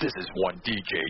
This is one DJ.